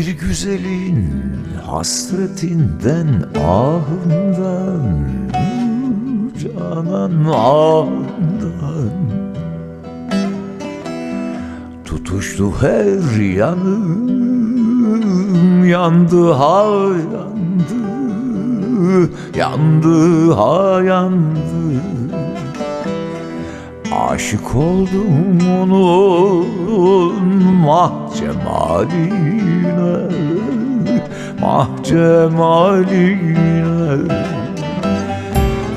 güzelin hasretinden ahından Canan ahından. Tutuştu her yanım Yandı ha yandı Yandı ha yandı. Aşık oldum onun mahcemaline Mahcemaline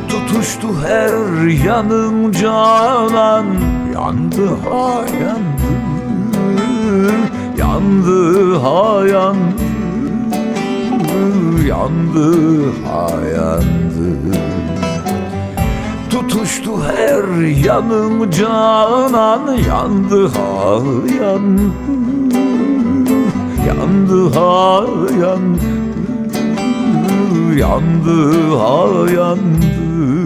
Tutuştu her yanım canan Yandı ha yandı Yandı ha yandı Yandı ha yandı Tutuştu her yanım canan Yandı ha yandı Yandı ha yandı Yandı ha yandı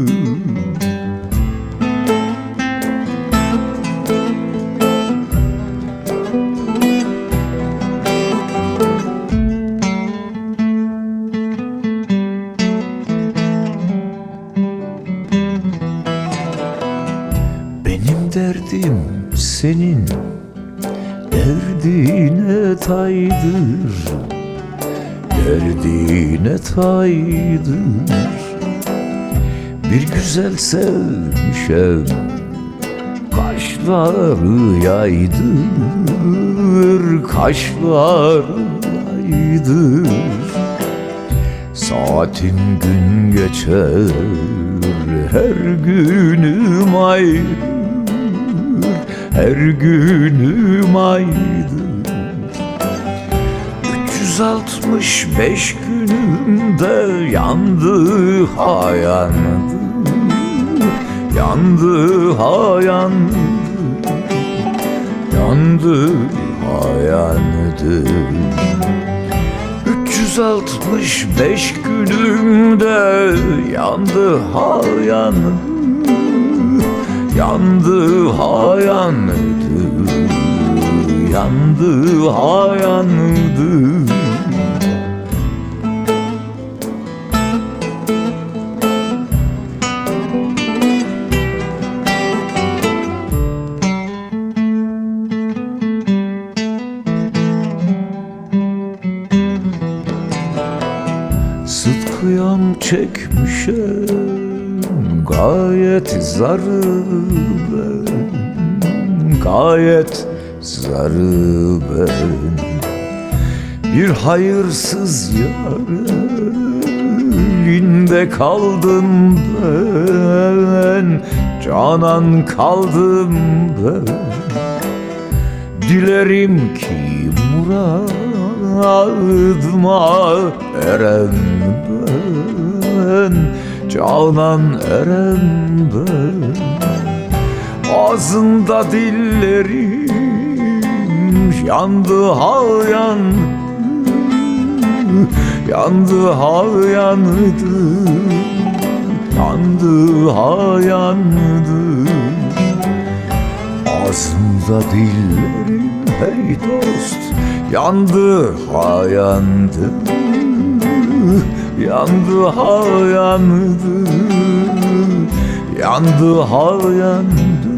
derdim senin. Derdine taydır Derdine taydır. Bir güzel sevmişem Kaşları yaydır Kaşları yaydır. Saatin gün geçer Her günüm ayrı Her günüm ayrı 365 günümde yandı ha yandı Yandı ha yandı Yandı ha yandı 365 günümde yandı ha yandı Yandı ha yandı Yandı ha yandı Sıtkıyam çekmişem Gayet zarı ben Gayet zarı Bir hayırsız yarinde kaldım ben Canan kaldım ben. Dilerim ki muradıma erem ben Canan erem ben Ağzında dillerim yandı ha yandı Yandı ha yandı Yandı ha yandı Ağzımda dillerim hey dost Yandı ha yandı Yandı ha yandı. Yandı ha yandı